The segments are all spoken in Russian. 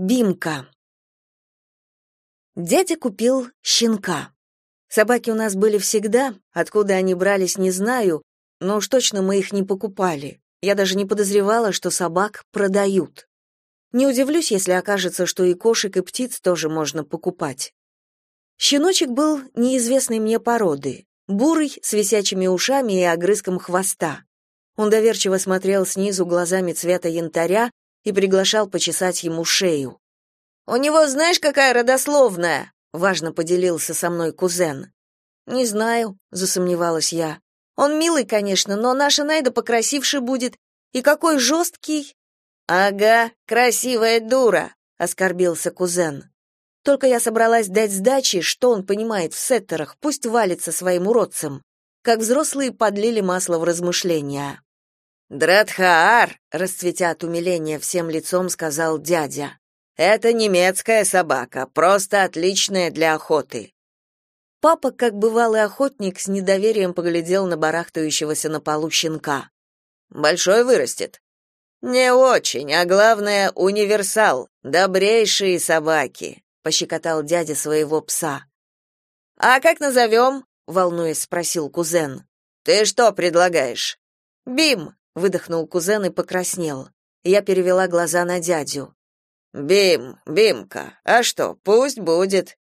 Бимка. Дядя купил щенка. Собаки у нас были всегда, откуда они брались, не знаю, но уж точно мы их не покупали. Я даже не подозревала, что собак продают. Не удивлюсь, если окажется, что и кошек, и птиц тоже можно покупать. Щеночек был неизвестной мне породы, бурый, с висячими ушами и огрызком хвоста. Он доверчиво смотрел снизу глазами цвета янтаря и приглашал почесать ему шею. «У него знаешь, какая родословная?» — важно поделился со мной кузен. «Не знаю», — засомневалась я. «Он милый, конечно, но наша Найда покрасивше будет. И какой жесткий!» «Ага, красивая дура», — оскорбился кузен. Только я собралась дать сдачи, что он понимает в сеттерах, пусть валится своим уродцем. Как взрослые подлили масло в размышления. «Дратхаар», — расцветя от умиления всем лицом, сказал дядя. «Это немецкая собака, просто отличная для охоты». Папа, как бывалый охотник, с недоверием поглядел на барахтающегося на полу щенка. «Большой вырастет?» «Не очень, а главное, универсал, добрейшие собаки», — пощекотал дядя своего пса. «А как назовем?» — волнуясь спросил кузен. «Ты что предлагаешь?» «Бим», выдохнул кузен и покраснел. Я перевела глаза на дядю. Бим, Бимка. А что, пусть будет.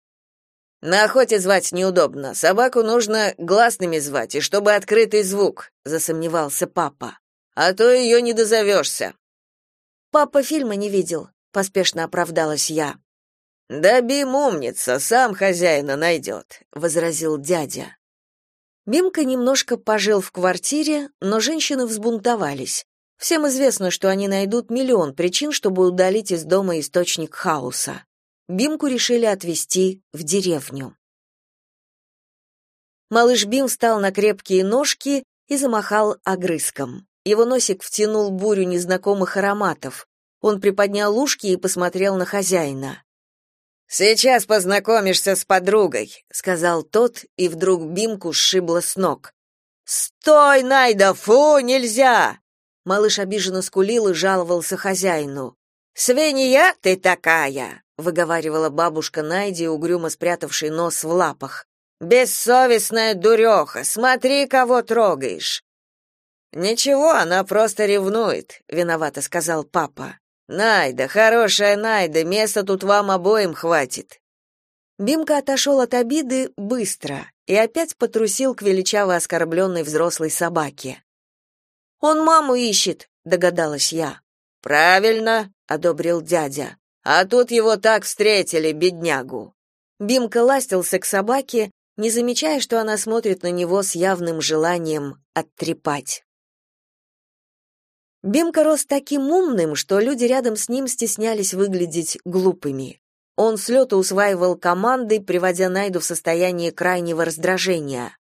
На охоте звать неудобно. Собаку нужно гласными звать, и чтобы открытый звук, засомневался папа. А то ее не дозовешься». Папа фильма не видел, поспешно оправдалась я. Да Бим умница, сам хозяина найдет», — возразил дядя. Бимка немножко пожил в квартире, но женщины взбунтовались. Всем известно, что они найдут миллион причин, чтобы удалить из дома источник хаоса. Бимку решили отвезти в деревню. Малыш Бим встал на крепкие ножки и замахал огрызком. Его носик втянул бурю незнакомых ароматов. Он приподнял ушки и посмотрел на хозяина. Сейчас познакомишься с подругой, сказал тот, и вдруг Бимку сшибло с ног. Стой, Найда, фу, нельзя. Малыш обиженно скулил и жаловался хозяину. Свинья ты такая, выговаривала бабушка Найди, угрюмо спрятавший нос в лапах. Бессовестная дуреха, смотри, кого трогаешь. Ничего, она просто ревнует, виновато сказал папа. Найда, хорошая Найда, места тут вам обоим хватит. Бимка отошел от обиды быстро и опять потрусил к величаво оскорбленной взрослой собаке. Он маму ищет, догадалась я. Правильно, одобрил дядя. А тут его так встретили, беднягу. Бимка ластился к собаке, не замечая, что она смотрит на него с явным желанием оттрепать. Бимка рос таким умным, что люди рядом с ним стеснялись выглядеть глупыми. Он с лету усваивал команды, приводя Найду в состояние крайнего раздражения.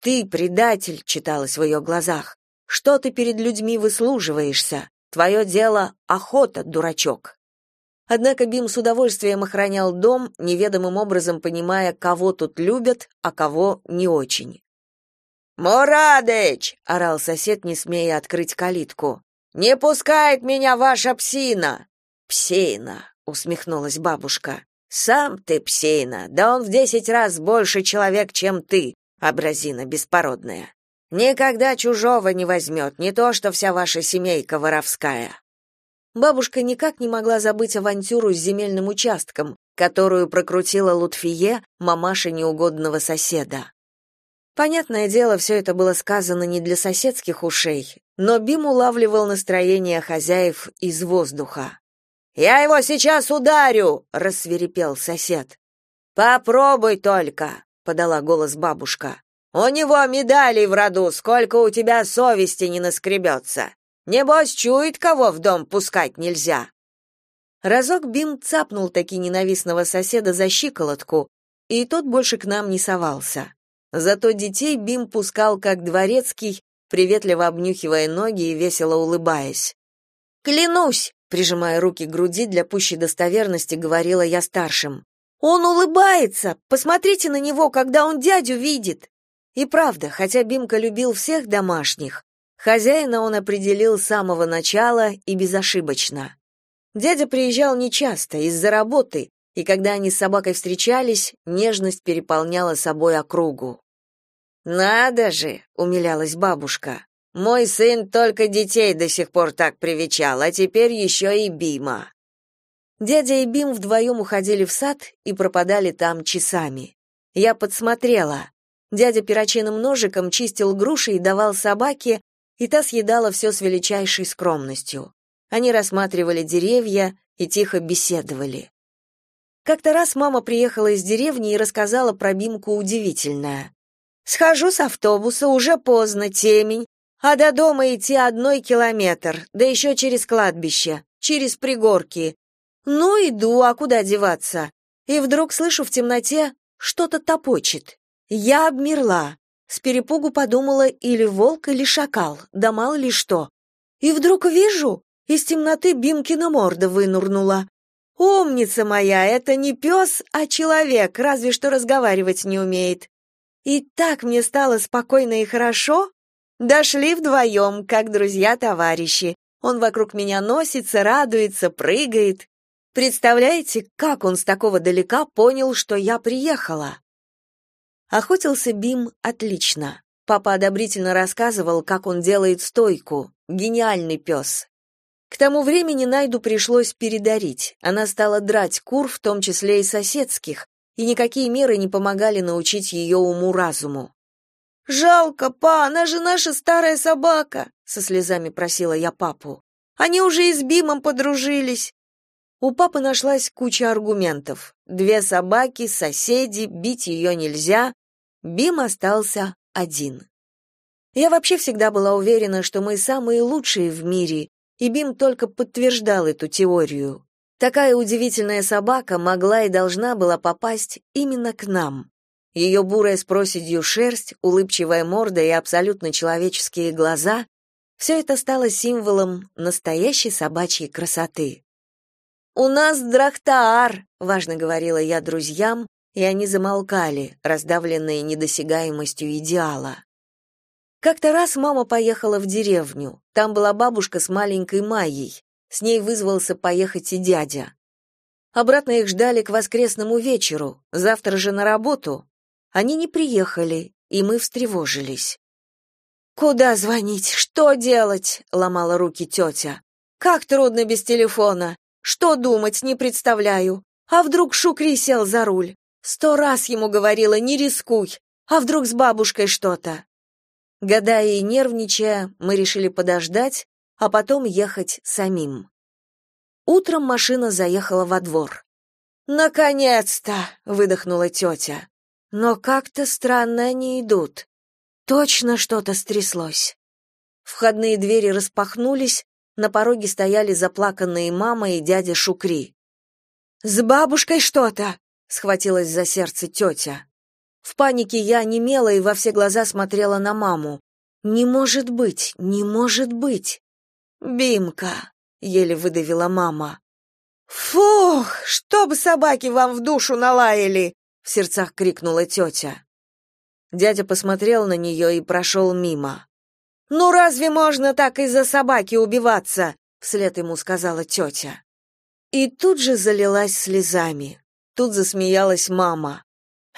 «Ты, предатель», — читалось в ее глазах, — «что ты перед людьми выслуживаешься? Твое дело — охота, дурачок». Однако Бим с удовольствием охранял дом, неведомым образом понимая, кого тут любят, а кого не очень. «Морадыч!» — орал сосед, не смея открыть калитку. Не пускает меня ваша псина. Псина, усмехнулась бабушка. Сам ты псина, да он в десять раз больше человек, чем ты, образина беспородная. Никогда чужого не возьмет, не то что вся ваша семейка воровская. Бабушка никак не могла забыть авантюру с земельным участком, которую прокрутила Лутфие, мамаша неугодного соседа. Понятное дело, все это было сказано не для соседских ушей, но Бим улавливал настроение хозяев из воздуха. «Я его сейчас ударю!» — рассверепел сосед. «Попробуй только!» — подала голос бабушка. «У него медалей в роду, сколько у тебя совести не наскребется. Небось, чует, кого в дом пускать нельзя». Разок Бим цапнул таки ненавистного соседа за щиколотку, и тот больше к нам не совался. Зато детей Бим пускал как дворецкий, приветливо обнюхивая ноги и весело улыбаясь. «Клянусь!» — прижимая руки к груди для пущей достоверности, говорила я старшим. «Он улыбается! Посмотрите на него, когда он дядю видит!» И правда, хотя Бимка любил всех домашних, хозяина он определил с самого начала и безошибочно. Дядя приезжал нечасто, из-за работы, и когда они с собакой встречались, нежность переполняла собой округу. «Надо же!» — умилялась бабушка. «Мой сын только детей до сих пор так привечал, а теперь еще и Бима». Дядя и Бим вдвоем уходили в сад и пропадали там часами. Я подсмотрела. Дядя перочинным ножиком чистил груши и давал собаке, и та съедала все с величайшей скромностью. Они рассматривали деревья и тихо беседовали. Как-то раз мама приехала из деревни и рассказала про Бимку удивительное. «Схожу с автобуса, уже поздно, темень, а до дома идти одной километр, да еще через кладбище, через пригорки. Ну, иду, а куда деваться? И вдруг слышу в темноте, что-то топочет. Я обмерла. С перепугу подумала, или волк, или шакал, да мало ли что. И вдруг вижу, из темноты Бимкина морда вынурнула. «Умница моя, это не пес, а человек, разве что разговаривать не умеет». И так мне стало спокойно и хорошо. Дошли вдвоем, как друзья-товарищи. Он вокруг меня носится, радуется, прыгает. Представляете, как он с такого далека понял, что я приехала? Охотился Бим отлично. Папа одобрительно рассказывал, как он делает стойку. Гениальный пес. К тому времени Найду пришлось передарить. Она стала драть кур, в том числе и соседских, и никакие меры не помогали научить ее уму-разуму. «Жалко, па, она же наша старая собака», — со слезами просила я папу. «Они уже и с Бимом подружились. У папы нашлась куча аргументов. Две собаки, соседи, бить ее нельзя. Бим остался один. Я вообще всегда была уверена, что мы самые лучшие в мире, и Бим только подтверждал эту теорию. Такая удивительная собака могла и должна была попасть именно к нам. Ее бурая с проседью шерсть, улыбчивая морда и абсолютно человеческие глаза — все это стало символом настоящей собачьей красоты. «У нас Драхтаар», — важно говорила я друзьям, и они замолкали, раздавленные недосягаемостью идеала. Как-то раз мама поехала в деревню. Там была бабушка с маленькой Майей. С ней вызвался поехать и дядя. Обратно их ждали к воскресному вечеру, завтра же на работу. Они не приехали, и мы встревожились. «Куда звонить? Что делать?» — ломала руки тетя. «Как трудно без телефона. Что думать, не представляю. А вдруг Шукри сел за руль? Сто раз ему говорила, не рискуй. А вдруг с бабушкой что-то? Гадая и нервничая, мы решили подождать, а потом ехать самим. Утром машина заехала во двор. «Наконец-то!» — выдохнула тетя. «Но как-то странно они идут. Точно что-то стряслось». Входные двери распахнулись, на пороге стояли заплаканные мама и дядя Шукри. «С бабушкой что-то!» — схватилась за сердце тетя. В панике я немела и во все глаза смотрела на маму. «Не может быть! Не может быть!» «Бимка!» — еле выдавила мама. «Фух! Чтоб собаки вам в душу налаяли!» — в сердцах крикнула тетя. Дядя посмотрел на нее и прошел мимо. «Ну разве можно так из-за собаки убиваться?» — вслед ему сказала тетя. И тут же залилась слезами. Тут засмеялась мама.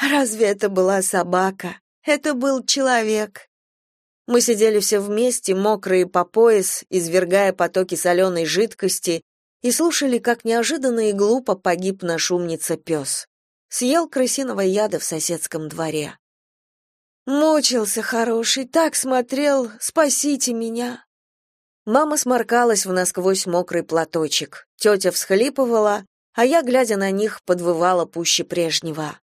«Разве это была собака? Это был человек». Мы сидели все вместе, мокрые по пояс, извергая потоки соленой жидкости, и слушали, как неожиданно и глупо погиб наш умница-пес. Съел крысиного яда в соседском дворе. Мучился хороший, так смотрел, спасите меня. Мама сморкалась в насквозь мокрый платочек. Тетя всхлипывала, а я, глядя на них, подвывала пуще прежнего.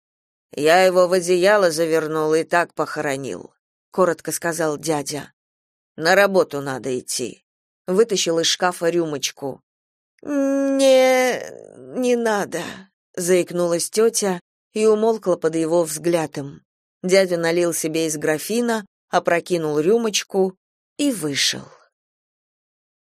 Я его в одеяло завернул и так похоронил, коротко сказал дядя. На работу надо идти. Вытащил из шкафа рюмочку. Не, не надо, заикнулась тетя и умолкла под его взглядом. Дядя налил себе из графина, опрокинул рюмочку и вышел.